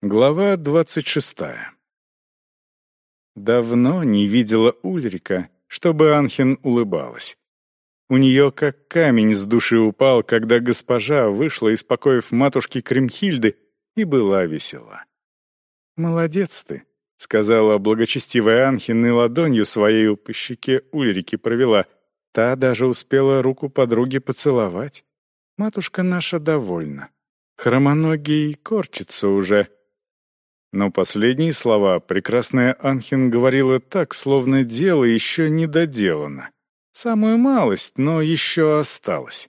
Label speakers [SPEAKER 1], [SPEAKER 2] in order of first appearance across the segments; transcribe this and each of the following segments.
[SPEAKER 1] Глава двадцать шестая. Давно не видела Ульрика, чтобы Анхен улыбалась. У нее как камень с души упал, когда госпожа вышла из покоев матушки Кремхильды и была весела. «Молодец ты», — сказала благочестивая Анхен и ладонью своей по щеке Ульрики провела. Та даже успела руку подруги поцеловать. Матушка наша довольна. Хромоногий корчится уже, но последние слова прекрасная Анхин говорила так, словно дело еще не доделано. Самую малость, но еще осталось.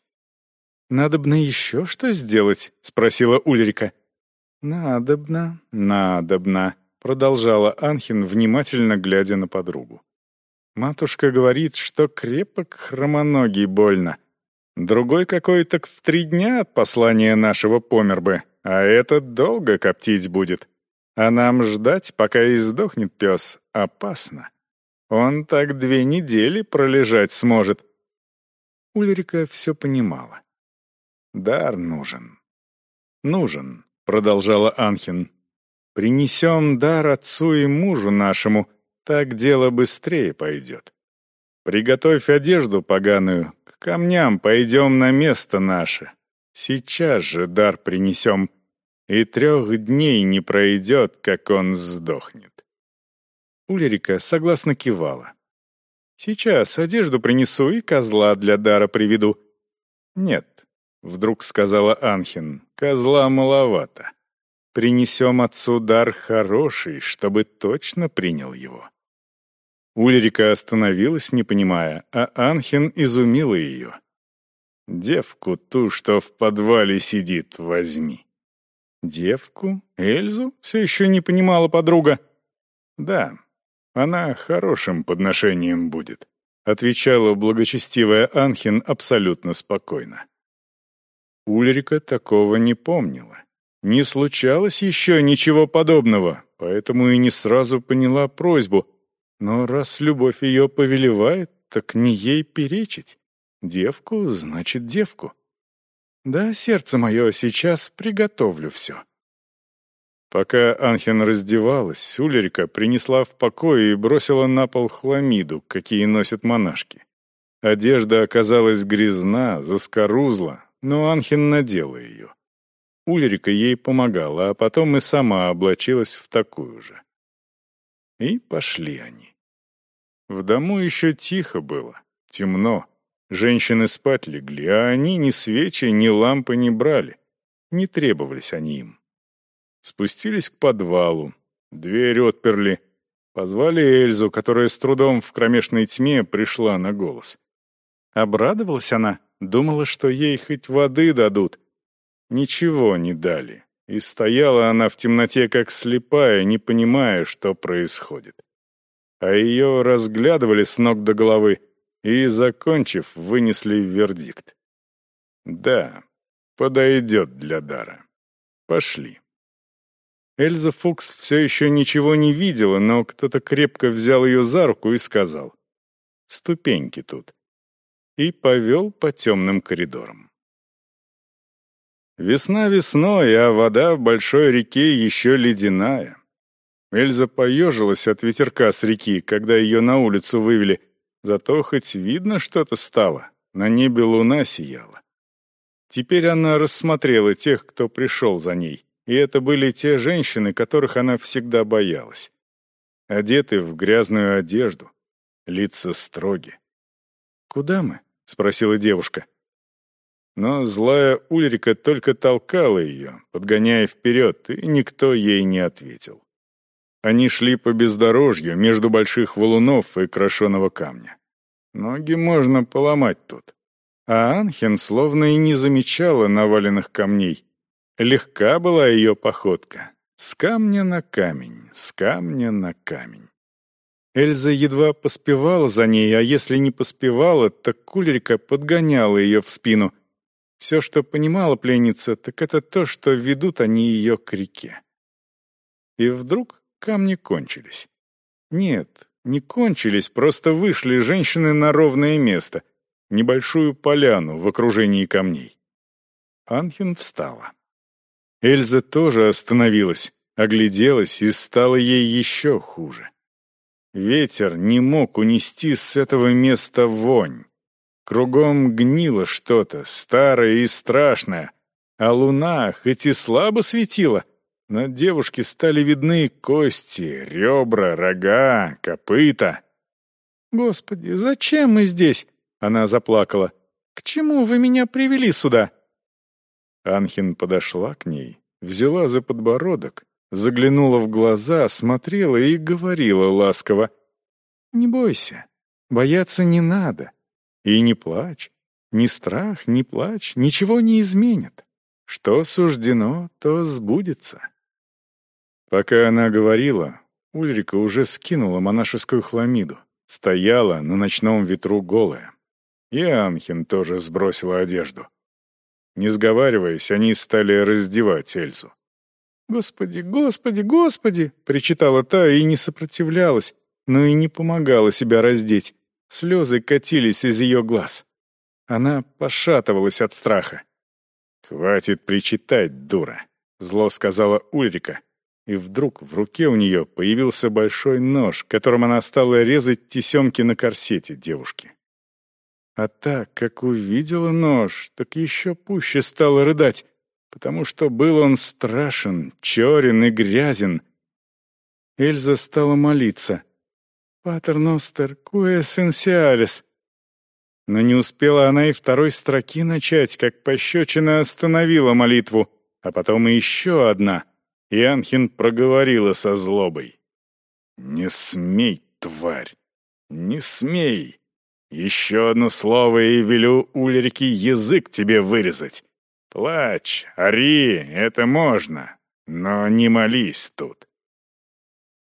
[SPEAKER 1] «Надобно еще что сделать?» — спросила Ульрика. «Надобно, надобно», — продолжала Анхин, внимательно глядя на подругу. «Матушка говорит, что крепок хромоногий больно. Другой какой так в три дня от послания нашего помер а этот долго коптить будет. А нам ждать, пока издохнет пес, опасно. Он так две недели пролежать сможет. Ульрика все понимала. «Дар нужен». «Нужен», — продолжала Анхин. «Принесем дар отцу и мужу нашему, так дело быстрее пойдет. Приготовь одежду поганую, к камням пойдем на место наше. Сейчас же дар принесем, и трех дней не пройдет, как он сдохнет. Ульрика согласно кивала. «Сейчас одежду принесу и козла для дара приведу». «Нет», — вдруг сказала Анхин, — «козла маловато. Принесем отцу дар хороший, чтобы точно принял его». Ульрика остановилась, не понимая, а Анхин изумила ее. «Девку ту, что в подвале сидит, возьми». Девку? Эльзу? Все еще не понимала подруга. Да, она хорошим подношением будет, отвечала благочестивая Анхин абсолютно спокойно. Ульрика такого не помнила. Не случалось еще ничего подобного, поэтому и не сразу поняла просьбу. Но раз любовь ее повелевает, так не ей перечить. Девку значит девку. Да, сердце мое, сейчас приготовлю все». Пока Анхен раздевалась, Улерика принесла в покой и бросила на пол хламиду, какие носят монашки. Одежда оказалась грязна, заскорузла, но Анхен надела ее. Ульрика ей помогала, а потом и сама облачилась в такую же. И пошли они. В дому еще тихо было, темно. Женщины спать легли, а они ни свечи, ни лампы не брали. Не требовались они им. Спустились к подвалу, дверь отперли. Позвали Эльзу, которая с трудом в кромешной тьме пришла на голос. Обрадовалась она, думала, что ей хоть воды дадут. Ничего не дали. И стояла она в темноте, как слепая, не понимая, что происходит. А ее разглядывали с ног до головы, и, закончив, вынесли вердикт. «Да, подойдет для дара. Пошли». Эльза Фукс все еще ничего не видела, но кто-то крепко взял ее за руку и сказал «Ступеньки тут» и повел по темным коридорам. Весна весной, а вода в большой реке еще ледяная. Эльза поежилась от ветерка с реки, когда ее на улицу вывели, Зато хоть видно что-то стало, на небе луна сияла. Теперь она рассмотрела тех, кто пришел за ней, и это были те женщины, которых она всегда боялась. Одеты в грязную одежду, лица строги. «Куда мы?» — спросила девушка. Но злая Ульрика только толкала ее, подгоняя вперед, и никто ей не ответил. Они шли по бездорожью между больших валунов и крошеного камня. Ноги можно поломать тут. А Анхен словно и не замечала наваленных камней. Легка была ее походка. С камня на камень, с камня на камень. Эльза едва поспевала за ней, а если не поспевала, так Кульрика подгоняла ее в спину. Все, что понимала пленница, так это то, что ведут они ее к реке. И вдруг Камни кончились. Нет, не кончились, просто вышли женщины на ровное место, небольшую поляну в окружении камней. Анхин встала. Эльза тоже остановилась. Огляделась, и стало ей еще хуже. Ветер не мог унести с этого места вонь. Кругом гнило что-то, старое и страшное, а луна, хоть и слабо светила, на девушке стали видны кости, ребра, рога, копыта. «Господи, зачем мы здесь?» — она заплакала. «К чему вы меня привели сюда?» Анхин подошла к ней, взяла за подбородок, заглянула в глаза, смотрела и говорила ласково. «Не бойся, бояться не надо. И не плачь. Ни страх, ни плач ничего не изменят. Что суждено, то сбудется». Пока она говорила, Ульрика уже скинула монашескую хламиду, стояла на ночном ветру голая. И Анхин тоже сбросила одежду. Не сговариваясь, они стали раздевать Эльзу. «Господи, господи, господи!» — причитала та и не сопротивлялась, но и не помогала себя раздеть. Слезы катились из ее глаз. Она пошатывалась от страха. «Хватит причитать, дура!» — зло сказала Ульрика, и вдруг в руке у нее появился большой нож, которым она стала резать тесемки на корсете девушки. А так, как увидела нож, так еще пуще стала рыдать, потому что был он страшен, черен и грязен. Эльза стала молиться. «Патер ностер, куэ сенсиалис». Но не успела она и второй строки начать, как пощечина остановила молитву, а потом и еще одна — и Анхин проговорила со злобой. «Не смей, тварь! Не смей! Еще одно слово и велю Ульрике язык тебе вырезать. Плачь, ори, это можно, но не молись тут».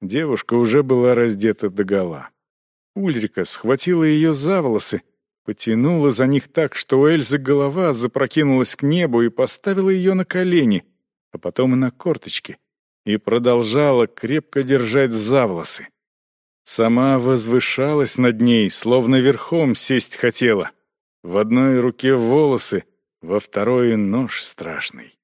[SPEAKER 1] Девушка уже была раздета догола. Ульрика схватила ее за волосы, потянула за них так, что у Эльзы голова запрокинулась к небу и поставила ее на колени — а потом и на корточки, и продолжала крепко держать за волосы. Сама возвышалась над ней, словно верхом сесть хотела. В одной руке волосы, во второй нож страшный.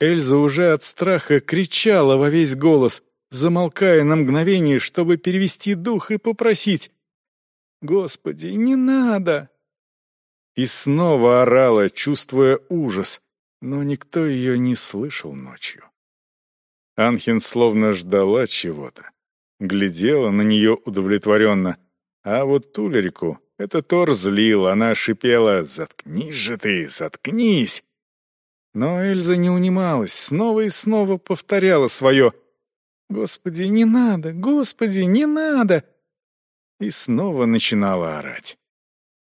[SPEAKER 1] Эльза уже от страха кричала во весь голос, замолкая на мгновение, чтобы перевести дух и попросить «Господи, не надо!» И снова орала, чувствуя ужас, но никто ее не слышал ночью. Анхин словно ждала чего-то. Глядела на нее удовлетворенно. А вот Тулерику это Тор злил, она шипела «Заткнись же ты, заткнись!» Но Эльза не унималась, снова и снова повторяла свое «Господи, не надо! Господи, не надо!» И снова начинала орать.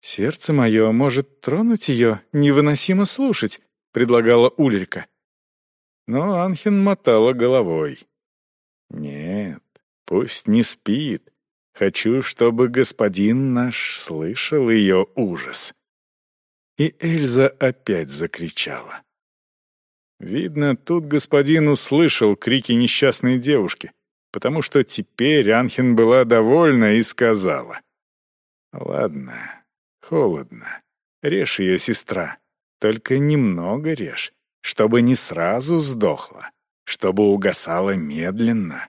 [SPEAKER 1] «Сердце мое может тронуть ее, невыносимо слушать предлагала Ульрика. Но Анхин мотала головой. «Нет, пусть не спит. Хочу, чтобы господин наш слышал ее ужас». И Эльза опять закричала. Видно, тут господин услышал крики несчастной девушки, потому что теперь Анхин была довольна и сказала. «Ладно, холодно. Режь ее, сестра. Только немного режь, чтобы не сразу сдохла, чтобы угасала медленно.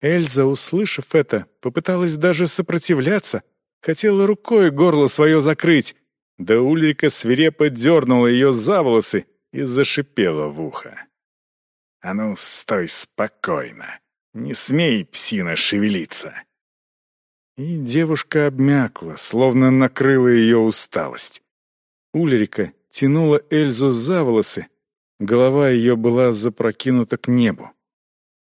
[SPEAKER 1] Эльза, услышав это, попыталась даже сопротивляться, хотела рукой горло свое закрыть, да Ульрика свирепо дернула ее за волосы и зашипела в ухо. «А ну, стой спокойно! Не смей, псина, шевелиться!» И девушка обмякла, словно накрыла ее усталость. Ульрика тянула Эльзу за волосы, голова ее была запрокинута к небу.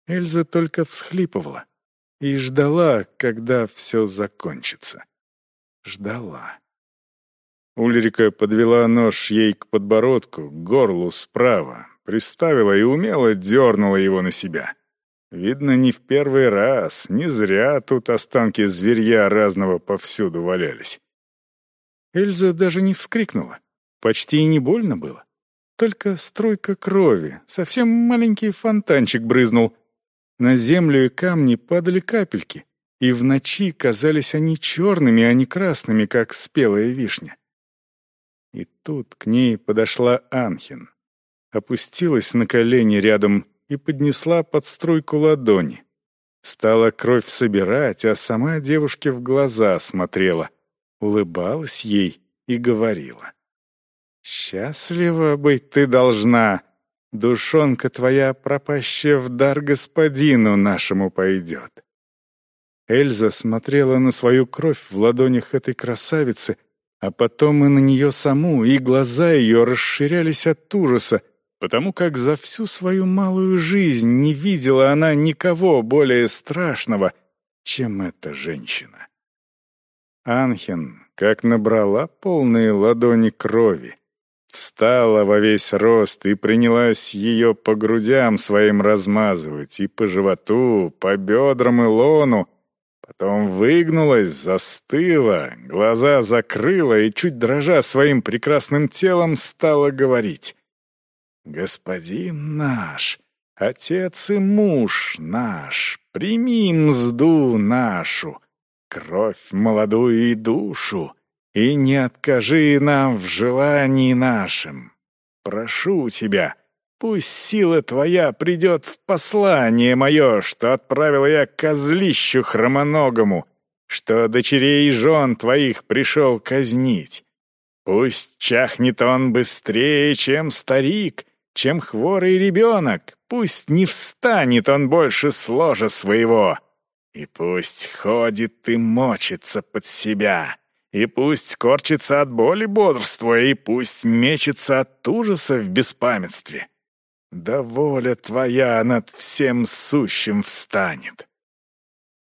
[SPEAKER 1] Эльза только всхлипывала и ждала, когда все закончится. Ждала. Ульрика подвела нож ей к подбородку, к горлу справа, приставила и умело дернула его на себя. Видно, не в первый раз, не зря тут останки зверья разного повсюду валялись. Эльза даже не вскрикнула. Почти и не больно было. Только струйка крови, совсем маленький фонтанчик брызнул. На землю и камни падали капельки, и в ночи казались они черными, а не красными, как спелая вишня. И тут к ней подошла Анхин. Опустилась на колени рядом и поднесла под струйку ладони. Стала кровь собирать, а сама девушке в глаза смотрела, улыбалась ей и говорила. «Счастлива быть ты должна, душонка твоя, пропащая в дар господину нашему пойдет». Эльза смотрела на свою кровь в ладонях этой красавицы, а потом и на нее саму, и глаза ее расширялись от ужаса, потому как за всю свою малую жизнь не видела она никого более страшного, чем эта женщина. Анхен, как набрала полные ладони крови, встала во весь рост и принялась ее по грудям своим размазывать, и по животу, по бедрам и лону, Потом выгнулась, застыла, глаза закрыла и, чуть дрожа своим прекрасным телом, стала говорить. «Господин наш, отец и муж наш, прими мзду нашу, кровь молодую и душу, и не откажи нам в желании нашим. Прошу тебя, пусть сила твоя придет в послание мое, что отправил я козлищу хромоногому, что дочерей и жен твоих пришел казнить. Пусть чахнет он быстрее, чем старик, чем хворый ребенок, пусть не встанет он больше с ложа своего, и пусть ходит и мочится под себя, и пусть корчится от боли бодрствуя, и пусть мечется от ужаса в беспамятстве. Да воля твоя над всем сущим встанет.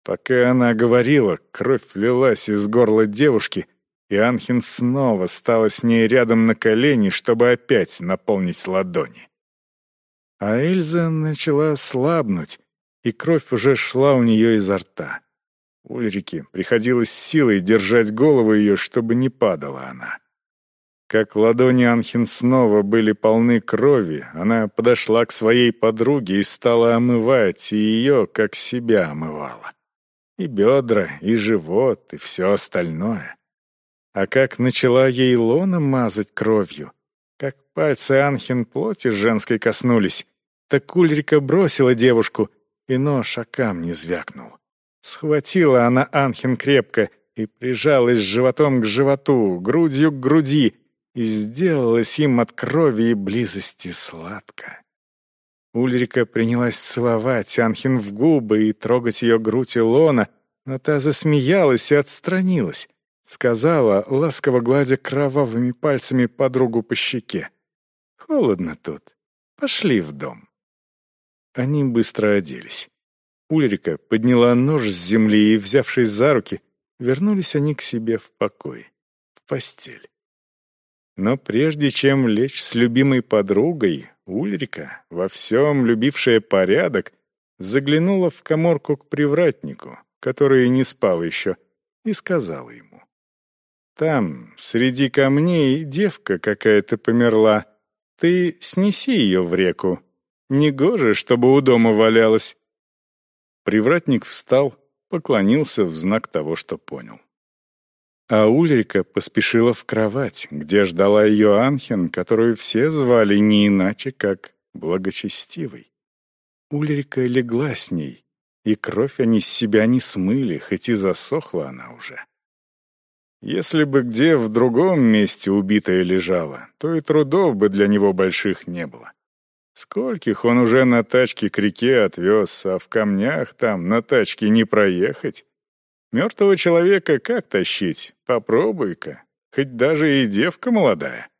[SPEAKER 1] Пока она говорила, кровь лилась из горла девушки — и Анхин снова стала с ней рядом на колени, чтобы опять наполнить ладони. А Эльза начала слабнуть, и кровь уже шла у нее изо рта. Ульрике приходилось силой держать голову ее, чтобы не падала она. Как ладони Анхин снова были полны крови, она подошла к своей подруге и стала омывать, и ее, как себя, омывала. И бедра, и живот, и все остальное. А как начала ей лона мазать кровью, как пальцы Анхин плоти женской коснулись, так Ульрика бросила девушку, и нож о камни звякнул. Схватила она Анхин крепко и прижалась животом к животу, грудью к груди, и сделалась им от крови и близости сладко. Ульрика принялась целовать Анхин в губы и трогать ее грудь и лона, но та засмеялась и отстранилась. Сказала, ласково гладя кровавыми пальцами подругу по щеке. «Холодно тут. Пошли в дом». Они быстро оделись. Ульрика подняла нож с земли и, взявшись за руки, вернулись они к себе в покой, в постель. Но прежде чем лечь с любимой подругой, Ульрика, во всем любившая порядок, заглянула в коморку к привратнику, который не спал еще, и сказала ему. Там, среди камней, девка какая-то померла. Ты снеси ее в реку. Негоже, чтобы у дома валялась». Привратник встал, поклонился в знак того, что понял. А Ульрика поспешила в кровать, где ждала ее Анхен, которую все звали не иначе, как благочестивой. Ульрика легла с ней, и кровь они с себя не смыли, хоть и засохла она уже. Если бы где в другом месте убитая лежала, то и трудов бы для него больших не было. Скольких он уже на тачке к реке отвез, а в камнях там на тачке не проехать. Мертвого человека как тащить? Попробуй-ка. Хоть даже и девка молодая.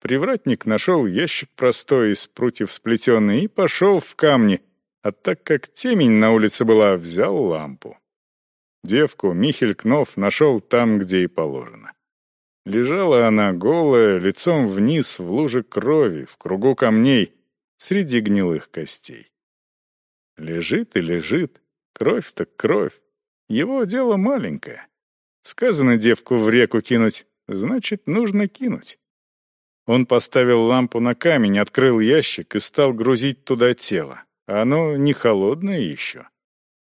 [SPEAKER 1] Привратник нашел ящик простой из прутьев сплетенный и пошел в камни, а так как темень на улице была, взял лампу. Девку Михель Кнов нашел там, где и положено. Лежала она голая, лицом вниз в луже крови, в кругу камней, среди гнилых костей. Лежит и лежит, кровь так кровь. Его дело маленькое. Сказано девку в реку кинуть, значит, нужно кинуть. Он поставил лампу на камень, открыл ящик и стал грузить туда тело. Оно не холодное еще.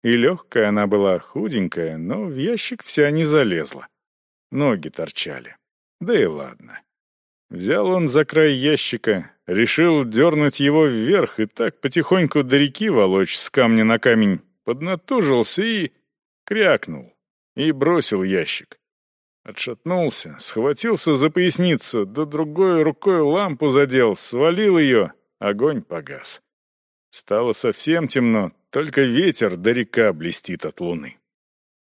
[SPEAKER 1] И легкая она была, худенькая, но в ящик вся не залезла. Ноги торчали. Да и ладно. Взял он за край ящика, решил дернуть его вверх и так потихоньку до реки волочь с камня на камень, поднатужился и... крякнул. И бросил ящик. Отшатнулся, схватился за поясницу, да другой рукой лампу задел, свалил ее, огонь погас. Стало совсем темно, только ветер до река блестит от луны.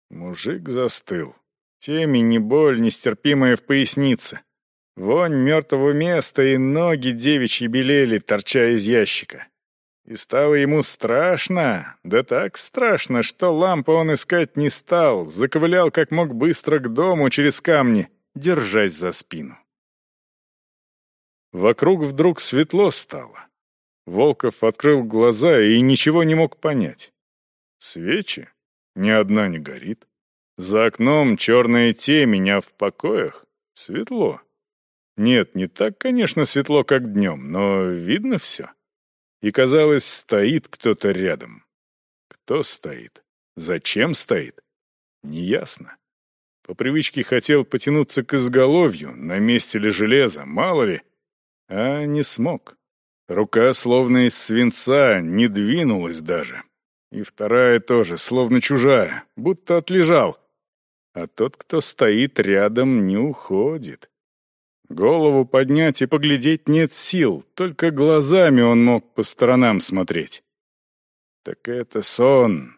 [SPEAKER 1] Мужик застыл. Темень и боль, нестерпимая в пояснице. Вонь мертвого места и ноги девичьи белели, торча из ящика. И стало ему страшно, да так страшно, что лампу он искать не стал, заковылял как мог быстро к дому через камни, держась за спину. Вокруг вдруг светло стало. Волков открыл глаза и ничего не мог понять. Свечи? Ни одна не горит. За окном черная темень, а в покоях светло. Нет, не так, конечно, светло, как днем, но видно все. И, казалось, стоит кто-то рядом. Кто стоит? Зачем стоит? Неясно. По привычке хотел потянуться к изголовью, на месте ли железо, мало ли, а не смог. Рука, словно из свинца, не двинулась даже. И вторая тоже, словно чужая, будто отлежал. А тот, кто стоит рядом, не уходит. Голову поднять и поглядеть нет сил, только глазами он мог по сторонам смотреть. Так это сон.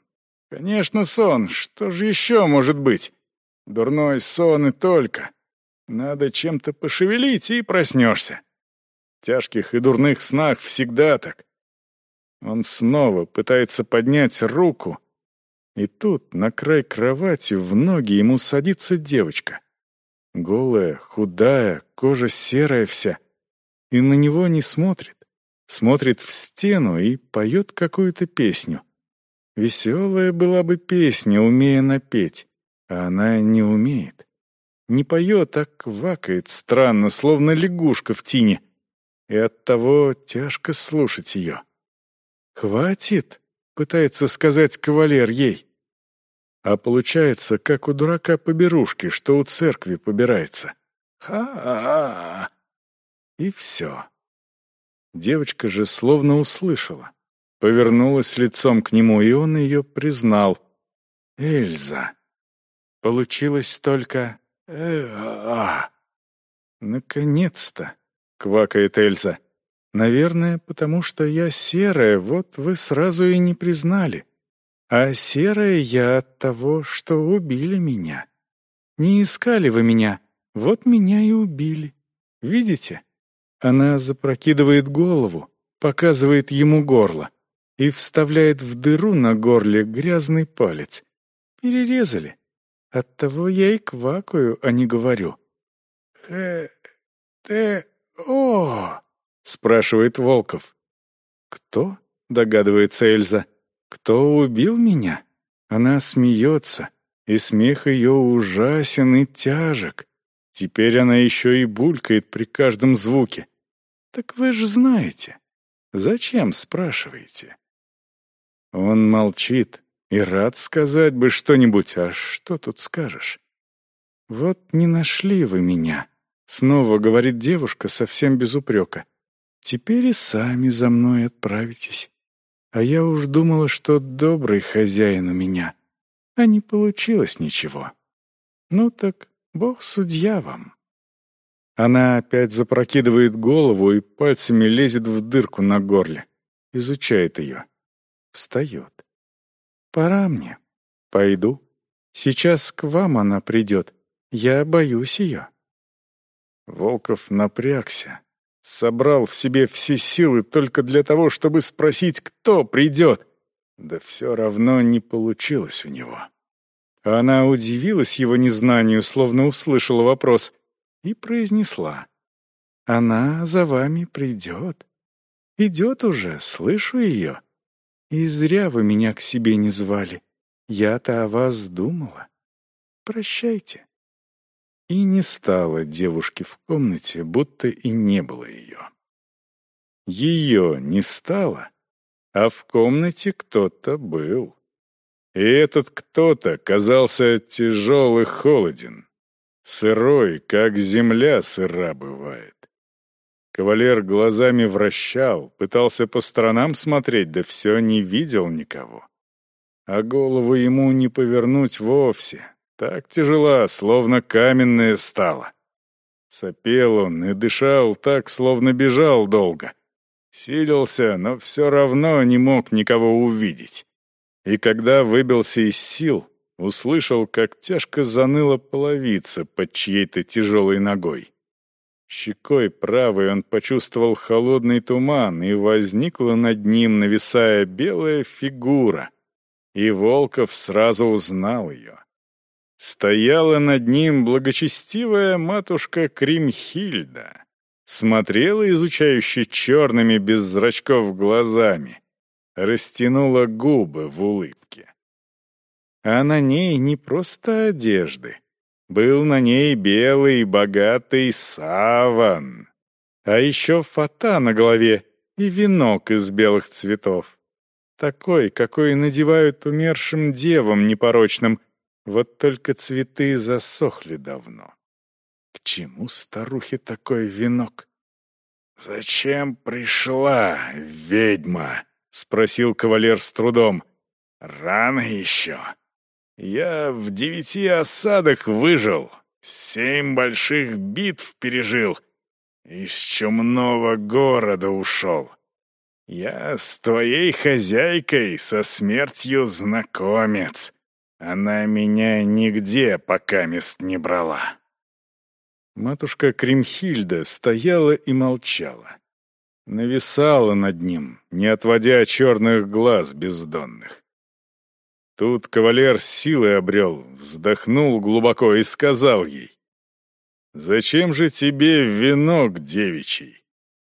[SPEAKER 1] Конечно, сон. Что же еще может быть? Дурной сон и только. Надо чем-то пошевелить, и проснешься тяжких и дурных снах всегда так. Он снова пытается поднять руку, и тут на край кровати в ноги ему садится девочка. Голая, худая, кожа серая вся. И на него не смотрит. Смотрит в стену и поет какую-то песню. Веселая была бы песня, умея напеть, а она не умеет. Не поет, а квакает странно, словно лягушка в тине — и оттого тяжко слушать ее. «Хватит!» — пытается сказать кавалер ей. А получается, как у дурака поберушки, что у церкви побирается. Ха-ха! И все. Девочка же словно услышала. Повернулась лицом к нему, и он ее признал. «Эльза!» Получилось только... Э -а. Наконец-то! квакает Эльза. «Наверное, потому что я серая, вот вы сразу и не признали. А серая я от того, что убили меня. Не искали вы меня, вот меня и убили. Видите?» Она запрокидывает голову, показывает ему горло и вставляет в дыру на горле грязный палец. Перерезали. Оттого я и квакаю, а не говорю. Хэ... Те... «О!» — спрашивает Волков. «Кто?» — догадывается Эльза. «Кто убил меня?» Она смеется, и смех ее ужасен и тяжек. Теперь она еще и булькает при каждом звуке. «Так вы же знаете. Зачем спрашиваете?» Он молчит и рад сказать бы что-нибудь, а что тут скажешь? «Вот не нашли вы меня», Снова говорит девушка совсем без упрека. «Теперь и сами за мной отправитесь. А я уж думала, что добрый хозяин у меня. А не получилось ничего. Ну так бог судья вам». Она опять запрокидывает голову и пальцами лезет в дырку на горле. Изучает ее. Встает. «Пора мне. Пойду. Сейчас к вам она придет. Я боюсь ее». Волков напрягся, собрал в себе все силы только для того, чтобы спросить, кто придет. Да все равно не получилось у него. Она удивилась его незнанию, словно услышала вопрос, и произнесла. «Она за вами придет. Идет уже, слышу ее. И зря вы меня к себе не звали. Я-то о вас думала. Прощайте». И не стало девушки в комнате, будто и не было ее. Ее не стало, а в комнате кто-то был. И этот кто-то казался тяжел и холоден, сырой, как земля сыра бывает. Кавалер глазами вращал, пытался по сторонам смотреть, да все не видел никого. А голову ему не повернуть вовсе. Так тяжела, словно каменная стала. Сопел он и дышал так, словно бежал долго. Силился, но все равно не мог никого увидеть. И когда выбился из сил, услышал, как тяжко заныла половица под чьей-то тяжелой ногой. Щекой правой он почувствовал холодный туман, и возникла над ним, нависая белая фигура. И Волков сразу узнал ее. Стояла над ним благочестивая матушка Кримхильда. Смотрела изучающе черными без зрачков глазами. Растянула губы в улыбке. А на ней не просто одежды. Был на ней белый богатый саван. А еще фата на голове и венок из белых цветов. Такой, какой надевают умершим девам непорочным — вот только цветы засохли давно. К чему старухе такой венок? «Зачем пришла, ведьма?» — спросил кавалер с трудом. «Рано еще. Я в девяти осадах выжил, семь больших битв пережил, из чумного города ушел. Я с твоей хозяйкой со смертью знакомец. Она меня нигде пока мест не брала. Матушка Кримхильда стояла и молчала. Нависала над ним, не отводя черных глаз бездонных. Тут кавалер с силой обрел, вздохнул глубоко и сказал ей, «Зачем же тебе венок девичий?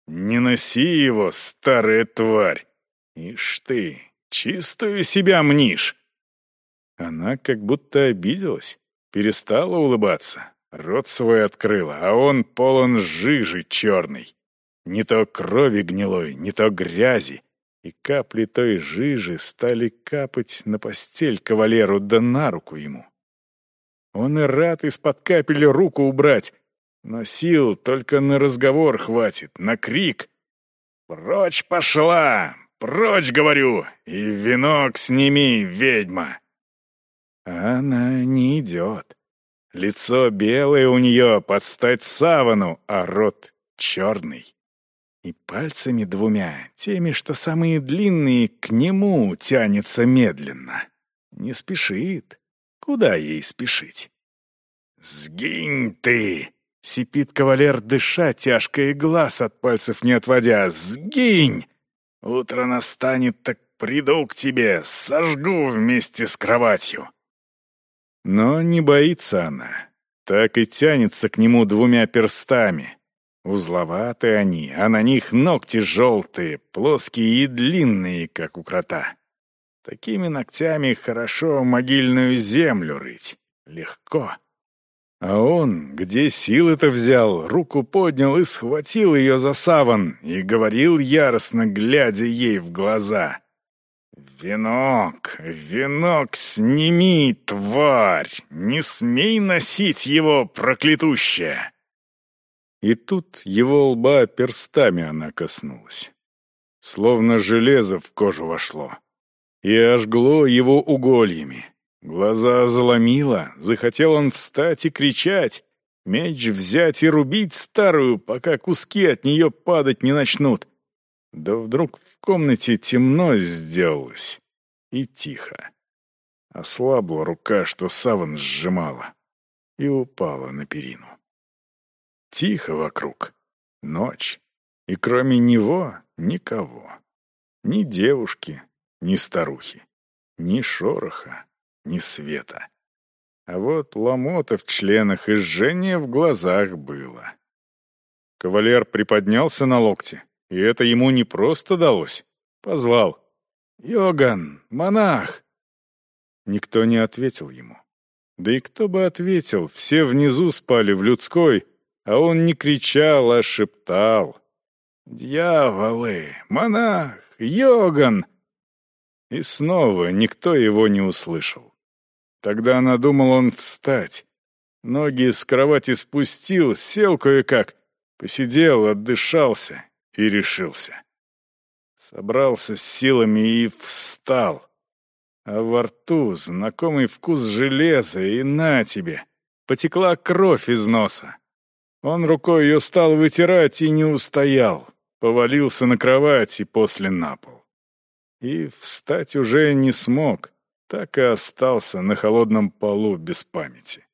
[SPEAKER 1] Не носи его, старая тварь! Ишь ты, чистую себя мнишь!» Она как будто обиделась, перестала улыбаться, рот свой открыла, а он полон жижи черной. Не то крови гнилой, не то грязи, и капли той жижи стали капать на постель кавалеру да на руку ему. Он и рад из-под капель руку убрать, но сил только на разговор хватит, на крик. «Прочь пошла! Прочь, говорю! И венок сними, ведьма!» Она не идет. Лицо белое у нее под стать савану, а рот черный. И пальцами двумя, теми, что самые длинные, к нему тянется медленно. Не спешит. Куда ей спешить? «Сгинь ты!» — сипит кавалер, дыша тяжко и глаз от пальцев не отводя. «Сгинь! Утро настанет, так приду к тебе, сожгу вместе с кроватью. Но не боится она. Так и тянется к нему двумя перстами. Узловатые они, а на них ногти желтые, плоские и длинные, как у крота. Такими ногтями хорошо могильную землю рыть. Легко. А он, где силы-то взял, руку поднял и схватил ее за саван и говорил яростно, глядя ей в глаза. «Венок, венок сними, тварь! Не смей носить его, проклятущая!» И тут его лба перстами она коснулась. Словно железо в кожу вошло. И ожгло его угольями. Глаза заломило, захотел он встать и кричать, меч взять и рубить старую, пока куски от нее падать не начнут. Да вдруг в комнате темно сделалось и тихо. Ослабла рука, что саван сжимала, и упала на перину. Тихо вокруг, ночь, и кроме него никого. Ни девушки, ни старухи, ни шороха, ни света. А вот ломота в членах и жжение в глазах было. Кавалер приподнялся на локте, и это ему не просто далось. Позвал. «Йоган! Монах!» Никто не ответил ему. Да и кто бы ответил, все внизу спали в людской, а он не кричал, а шептал. «Дьяволы! Монах! Йоган!» И снова никто его не услышал. Тогда надумал он встать. Ноги с кровати спустил, сел кое-как, Посидел, отдышался и решился. Собрался с силами и встал. А во рту знакомый вкус железа, и на тебе. Потекла кровь из носа. Он рукой ее стал вытирать и не устоял. Повалился на кровать и после на пол. И встать уже не смог, так и остался на холодном полу без памяти.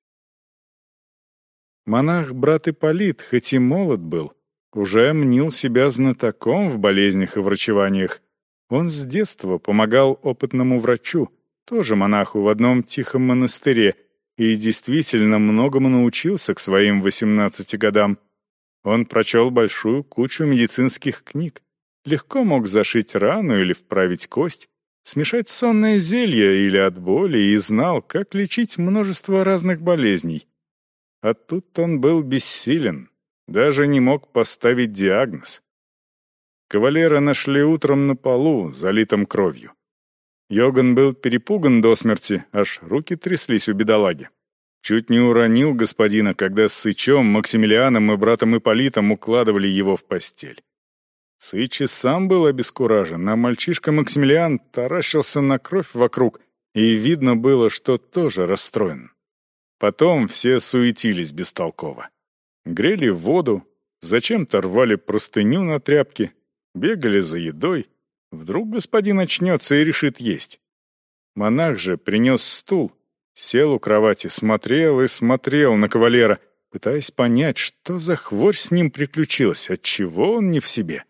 [SPEAKER 1] Монах брат Ипполит, хоть и молод был, уже мнил себя знатоком в болезнях и врачеваниях. Он с детства помогал опытному врачу, тоже монаху в одном тихом монастыре, и действительно многому научился к своим 18 годам. Он прочел большую кучу медицинских книг, легко мог зашить рану или вправить кость, смешать сонное зелье или от боли и знал, как лечить множество разных болезней. А тут он был бессилен, даже не мог поставить диагноз. Кавалера нашли утром на полу, залитом кровью. Йоган был перепуган до смерти, аж руки тряслись у бедолаги. Чуть не уронил господина, когда с Сычом, Максимилианом и братом Ипполитом укладывали его в постель. Сыч и сам был обескуражен, а мальчишка Максимилиан таращился на кровь вокруг, и видно было, что тоже расстроен. Потом все суетились бестолково. Грели воду, зачем-то рвали простыню на тряпке, бегали за едой. Вдруг господин очнется и решит есть. Монах же принес стул, сел у кровати, смотрел и смотрел на кавалера, пытаясь понять, что за хворь с ним приключилась, отчего он не в себе.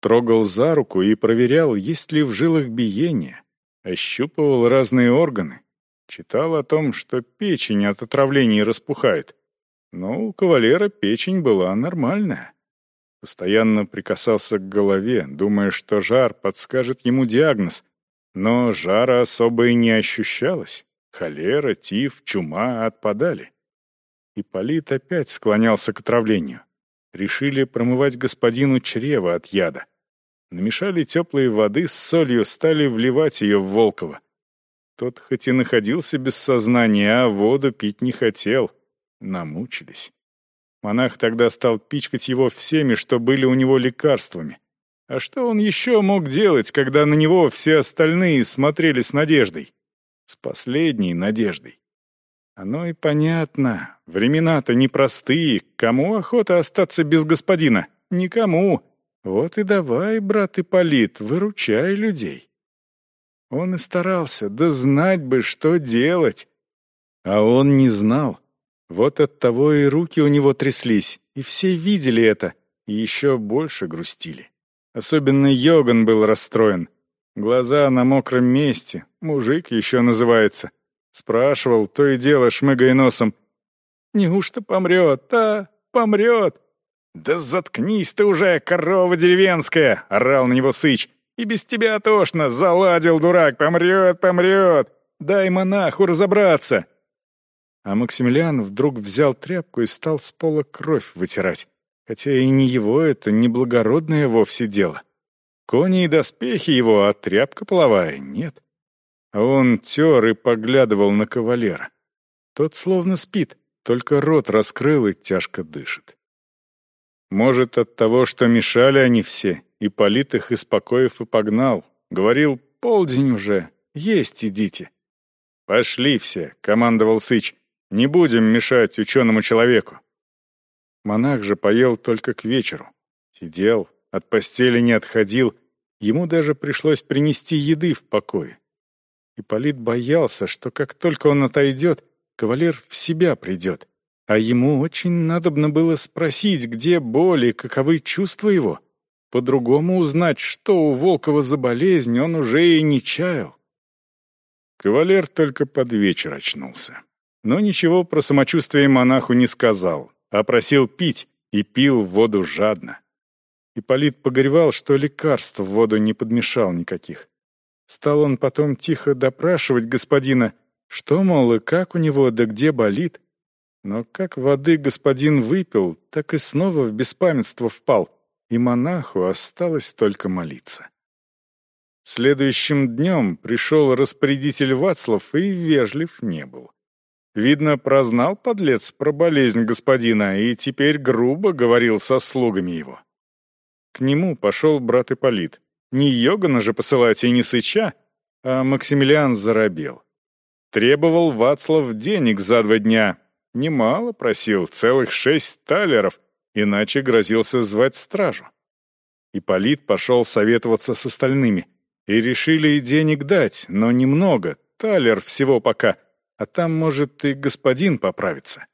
[SPEAKER 1] Трогал за руку и проверял, есть ли в жилах биение, ощупывал разные органы, Читал о том, что печень от отравлений распухает. Но у кавалера печень была нормальная. Постоянно прикасался к голове, думая, что жар подскажет ему диагноз. Но жара особо и не ощущалось. Холера, тиф, чума отпадали. Ипполит опять склонялся к отравлению. Решили промывать господину чрево от яда. Намешали теплой воды с солью, стали вливать ее в Волкова. Тот хоть и находился без сознания, а воду пить не хотел. Намучились. Монах тогда стал пичкать его всеми, что были у него лекарствами. А что он еще мог делать, когда на него все остальные смотрели с надеждой? С последней надеждой. Оно и понятно. Времена-то непростые. Кому охота остаться без господина? Никому. Вот и давай, брат Ипполит, выручай людей. Он и старался, да знать бы, что делать. А он не знал. Вот от того и руки у него тряслись, и все видели это, и еще больше грустили. Особенно Йоган был расстроен. Глаза на мокром месте, мужик еще называется. Спрашивал, то и дело, шмыгая носом. «Неужто помрет, а? Помрет?» «Да заткнись ты уже, корова деревенская!» — орал на него Сыч. И без тебя тошно, заладил дурак, помрет, помрет. Дай монаху разобраться. А Максимилиан вдруг взял тряпку и стал с пола кровь вытирать. Хотя и не его это, не благородное вовсе дело. Кони и доспехи его, а тряпка половая нет. А он тер и поглядывал на кавалера. Тот словно спит, только рот раскрыл и тяжко дышит. Может, от того, что мешали они все, и политых из покоев и погнал. Говорил, полдень уже, есть идите. «Пошли все», — командовал Сыч, — «не будем мешать ученому человеку». Монах же поел только к вечеру. Сидел, от постели не отходил, ему даже пришлось принести еды в покое. Ипполит боялся, что как только он отойдет, кавалер в себя придет, а ему очень надобно было спросить, где боль и каковы чувства его. По-другому узнать, что у Волкова за болезнь, он уже и не чаял. Кавалер только под вечер очнулся. Но ничего про самочувствие монаху не сказал, а просил пить и пил воду жадно. Ипполит погоревал, что лекарств в воду не подмешал никаких. Стал он потом тихо допрашивать господина, что, мол, и как у него, да где болит. Но как воды господин выпил, так и снова в беспамятство впал — и монаху осталось только молиться. Следующим днем пришел распорядитель Вацлав и вежлив не был. Видно, прознал подлец про болезнь господина и теперь грубо говорил со слугами его. К нему пошел брат Ипполит. Не Йогана же посылать и не Сыча, а Максимилиан заробел. Требовал Вацлав денег за два дня. Немало просил, целых шесть талеров, иначе грозился звать стражу. Ипполит пошел советоваться с остальными. И решили и денег дать, но немного, талер всего пока, а там, может, и господин поправится.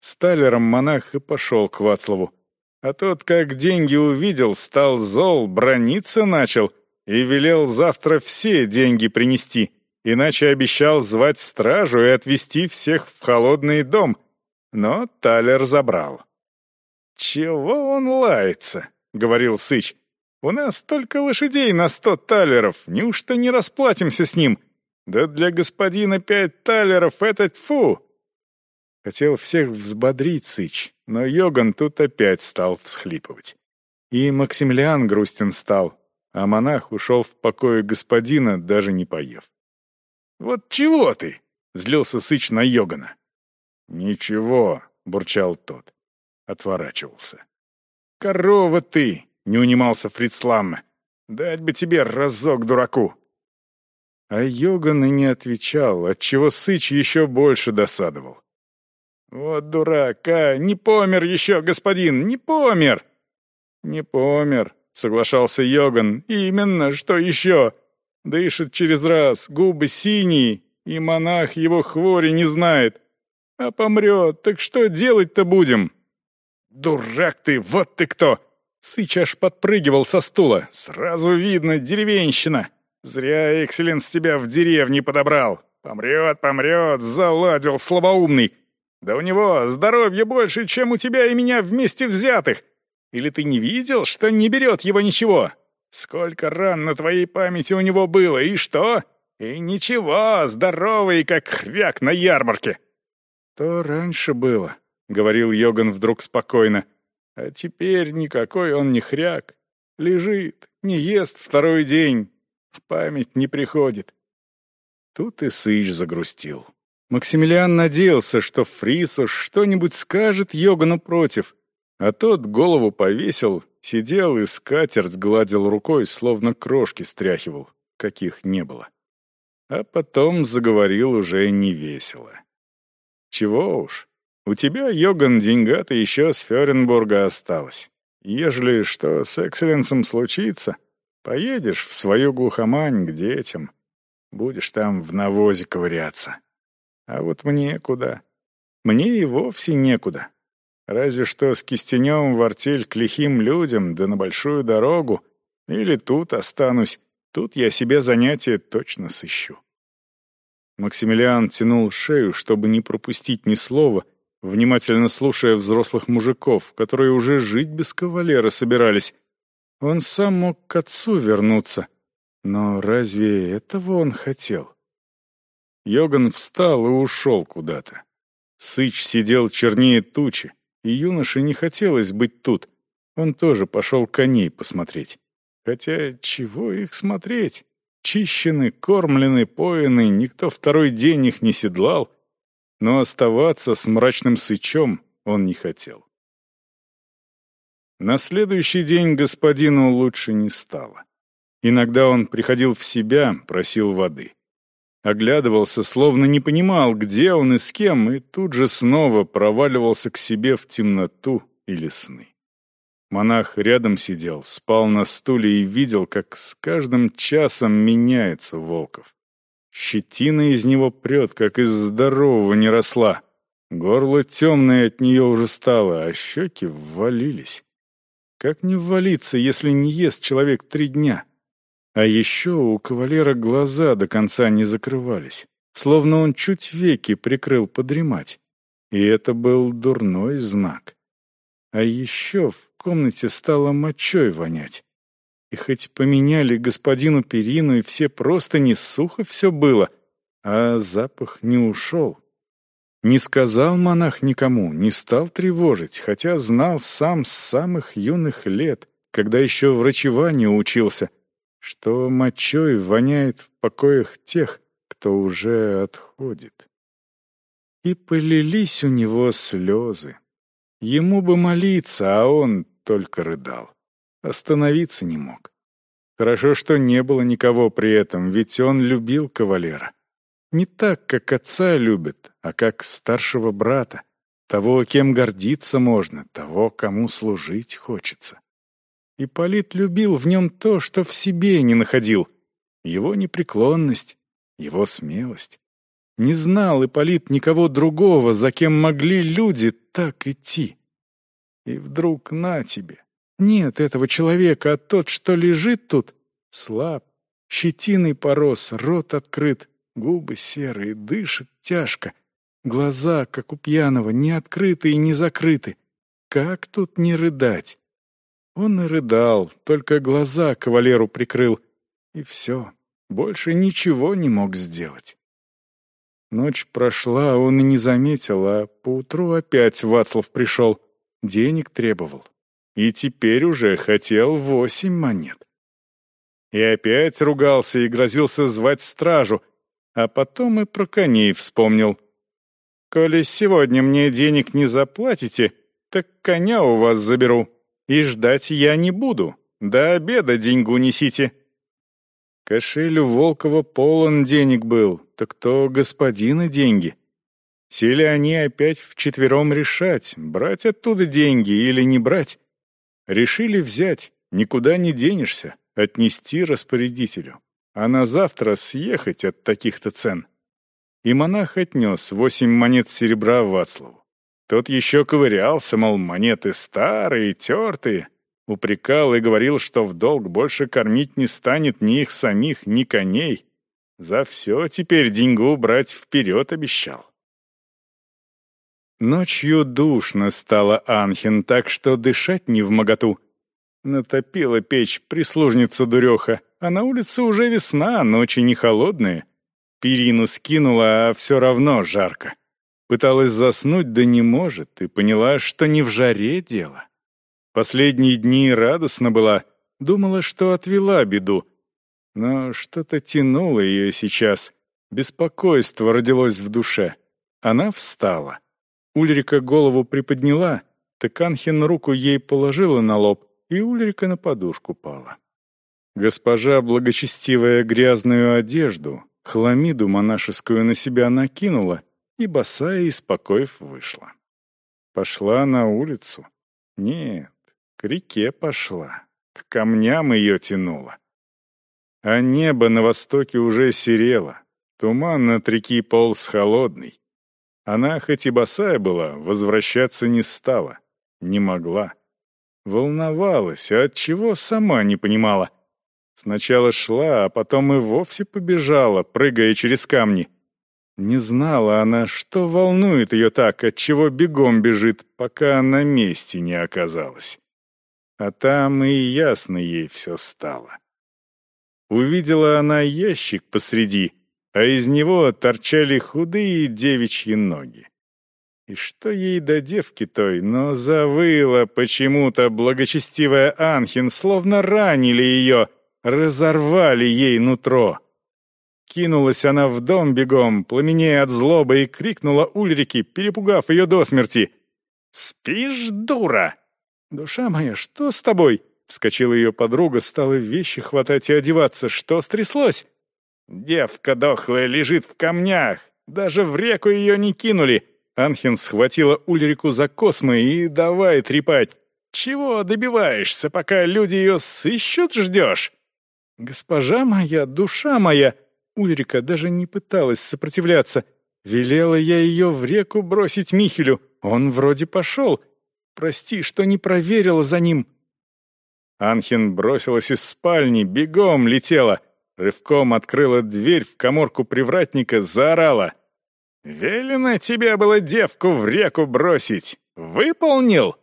[SPEAKER 1] С талером монах и пошел к Вацлаву. А тот, как деньги увидел, стал зол, брониться начал и велел завтра все деньги принести, иначе обещал звать стражу и отвезти всех в холодный дом. Но Талер забрал. «Чего он лается?» — говорил Сыч. «У нас только лошадей на сто талеров, неужто не расплатимся с ним? Да для господина пять талеров — это тьфу!» Хотел всех взбодрить Сыч, но Йоган тут опять стал всхлипывать. И Максимилиан грустен стал, а монах ушел в покое господина, даже не поев. «Вот чего ты?» — злился Сыч на Йогана. «Ничего», — бурчал тот. Отворачивался. «Корова ты!» — не унимался Фрицламме. «Дать бы тебе разок дураку!» А Йоган и не отвечал, отчего Сыч еще больше досадовал. «Вот дурак, а! Не помер еще, господин, не помер!» «Не помер», — соглашался Йоган. «Именно, что еще? Дышит через раз, губы синие, и монах его хвори не знает. А помрет, так что делать-то будем?» «Дурак ты, вот ты кто!» Сыч аж подпрыгивал со стула. «Сразу видно, деревенщина. Зря Экселенс тебя в деревне подобрал. Помрет, помрет, заладил слабоумный. Да у него здоровье больше, чем у тебя и меня вместе взятых. Или ты не видел, что не берет его ничего? Сколько ран на твоей памяти у него было, и что? И ничего, здоровый, как хряк на ярмарке. То раньше было, — говорил Йоган вдруг спокойно. А теперь никакой он не хряк. Лежит, не ест второй день, в память не приходит. Тут и Сыч загрустил. Максимилиан надеялся, что Фрисуш что-нибудь скажет Йогану против, а тот голову повесил, сидел и скатерть гладил рукой, словно крошки стряхивал, каких не было. А потом заговорил уже невесело. «Чего уж, у тебя, Йоган, деньга-то еще с Ференбурга осталось. Ежели что с Экселленсом случится, поедешь в свою глухомань к детям, будешь там в навозе ковыряться». А вот мне куда? Мне и вовсе некуда. Разве что с кистенем в артель к лихим людям, да на большую дорогу. Или тут останусь. Тут я себе занятие точно сыщу. Максимилиан тянул шею, чтобы не пропустить ни слова, внимательно слушая взрослых мужиков, которые уже жить без кавалера собирались. Он сам мог к отцу вернуться. Но разве этого он хотел? Йоган встал и ушел куда-то. Сыч сидел чернее тучи, и юноше не хотелось быть тут. Он тоже пошел коней посмотреть. Хотя чего их смотреть? Чищены, кормлены, поены, никто второй день их не седлал. Но оставаться с мрачным сычом он не хотел. На следующий день господину лучше не стало. Иногда он приходил в себя, просил воды. Оглядывался, словно не понимал, где он и с кем, и тут же снова проваливался к себе в темноту или сны. Монах рядом сидел, спал на стуле и видел, как с каждым часом меняется Волков. Щетина из него прет, как из здорового не росла. Горло темное от нее уже стало, а щеки ввалились. Как не ввалиться, если не ест человек три дня? А еще у кавалера глаза до конца не закрывались, словно он чуть веки прикрыл подремать. И это был дурной знак. А еще в комнате стало мочой вонять. И хоть поменяли господину перину, и все просто не сухо все было, а запах не ушел. Не сказал монах никому, не стал тревожить, хотя знал сам с самых юных лет, когда еще врачеванию учился — что мочой воняет в покоях тех, кто уже отходит. И полились у него слезы. Ему бы молиться, а он только рыдал. Остановиться не мог. Хорошо, что не было никого при этом, ведь он любил кавалера. Не так, как отца любит, а как старшего брата, того, кем гордиться можно, того, кому служить хочется. И Полит любил в нем то, что в себе не находил. Его непреклонность, его смелость. Не знал Ипполит никого другого, за кем могли люди так идти. И вдруг на тебе. Нет этого человека, а тот, что лежит тут, слаб, щетиной порос, рот открыт, Губы серые, дышит тяжко. Глаза, как у пьяного, не открыты и не закрыты. Как тут не рыдать? Он и рыдал, только глаза кавалеру прикрыл. И все, больше ничего не мог сделать. Ночь прошла, он и не заметил, а поутру опять Вацлав пришел. Денег требовал. И теперь уже хотел восемь монет. И опять ругался и грозился звать стражу, а потом и про коней вспомнил. «Коли сегодня мне денег не заплатите, так коня у вас заберу, и ждать я не буду. До обеда деньгу несите». Кошель у Волкова полон денег был, так то господина деньги. Сели они опять вчетвером решать, брать оттуда деньги или не брать. Решили взять, никуда не денешься, отнести распорядителю а на завтра съехать от таких-то цен. И монах отнес восемь монет серебра Вацлаву. Тот еще ковырялся, мол, монеты старые, тертые, упрекал и говорил, что в долг больше кормить не станет ни их самих, ни коней. За все теперь деньгу брать вперед обещал. Ночью душно стало Анхин, так что дышать не в моготу. Натопила печь прислужница дуреха, а на улице уже весна, ночи не холодные. Перину скинула, а все равно жарко. Пыталась заснуть, да не может, и поняла, что не в жаре дело. Последние дни радостно была, думала, что отвела беду. Но что-то тянуло ее сейчас. Беспокойство родилось в душе. Она встала. Ульрика голову приподняла, так руку ей положила на лоб, и Ульрика на подушку пала. Госпожа, благочестивая грязную одежду, хламиду монашескую на себя накинула и, босая, испокоив, вышла. Пошла на улицу? Нет, к реке пошла, к камням ее тянула. А небо на востоке уже серело, туман над реки полз холодный. Она, хоть и босая была, возвращаться не стала, не могла. Волновалась, а от чего сама не понимала — Сначала шла, а потом и вовсе побежала, прыгая через камни. Не знала она, что волнует ее так, от чего бегом бежит, пока на месте не оказалась. А там и ясно ей все стало. Увидела она ящик посреди, а из него торчали худые девичьи ноги. И что ей до девки той, но завыла почему-то благочестивая Анхин, словно ранили ее — разорвали ей нутро. Кинулась она в дом бегом, пламенея от злобы, и крикнула Ульрике, перепугав ее до смерти. «Спишь, дура?» «Душа моя, что с тобой?» Вскочила ее подруга, стала вещи хватать и одеваться. «Что стряслось?» «Девка дохлая лежит в камнях. Даже в реку ее не кинули». Анхин схватила Ульрику за космы и давай трепать. «Чего добиваешься, пока люди ее сыщут, ждешь?» «Госпожа моя, душа моя!» Ульрика даже не пыталась сопротивляться. Велела я ее в реку бросить Михелю. Он вроде пошел. Прости, что не проверила за ним. Анхин бросилась из спальни, бегом летела. Рывком открыла дверь в коморку привратника, заорала. «Велено тебе было девку в реку бросить! Выполнил!»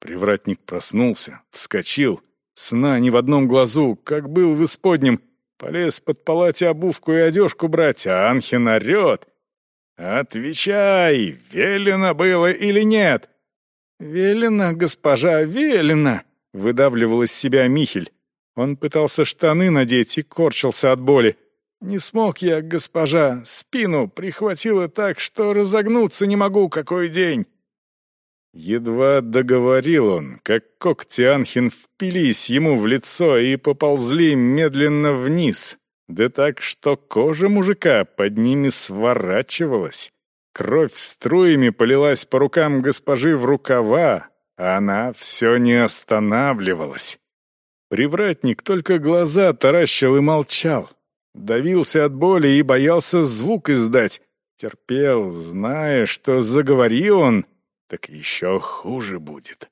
[SPEAKER 1] Привратник проснулся, вскочил, Сна ни в одном глазу, как был в исподнем. Полез под палате обувку и одежку брать, а Анхин орет. «Отвечай, велено было или нет?» «Велено, госпожа, велено!» — выдавливал из себя Михель. Он пытался штаны надеть и корчился от боли. Не смог я, госпожа, спину прихватило так, что разогнуться не могу, какой день. Едва договорил он, как когти Анхин впились ему в лицо и поползли медленно вниз, да так, что кожа мужика под ними сворачивалась. Кровь струями полилась по рукам госпожи в рукава, а она все не останавливалась. Привратник только глаза таращил и молчал. Давился от боли и боялся звук издать. Терпел, зная, что заговори он, так еще хуже будет.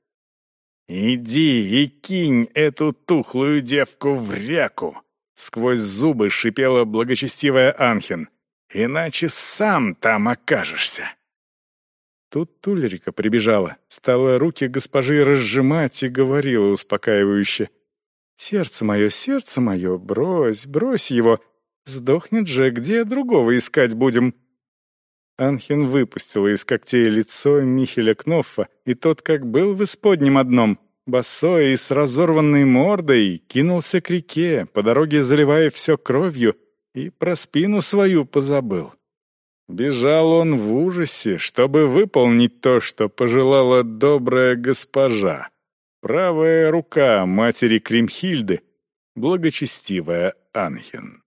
[SPEAKER 1] «Иди и кинь эту тухлую девку в ряку!» Сквозь зубы шипела благочестивая Анхин. «Иначе сам там окажешься!» Тут Тульрика прибежала, стала руки госпожи разжимать и говорила успокаивающе. «Сердце мое, сердце мое, брось, брось его. Сдохнет же, где другого искать будем?» Анхин выпустила из когтей лицо Михеля Кноффа, и тот, как был в исподнем одном, босой и с разорванной мордой, кинулся к реке, по дороге заливая все кровью, и про спину свою позабыл. Бежал он в ужасе, чтобы выполнить то, что пожелала добрая госпожа. Правая рука матери Кримхильды, благочестивая Анхен.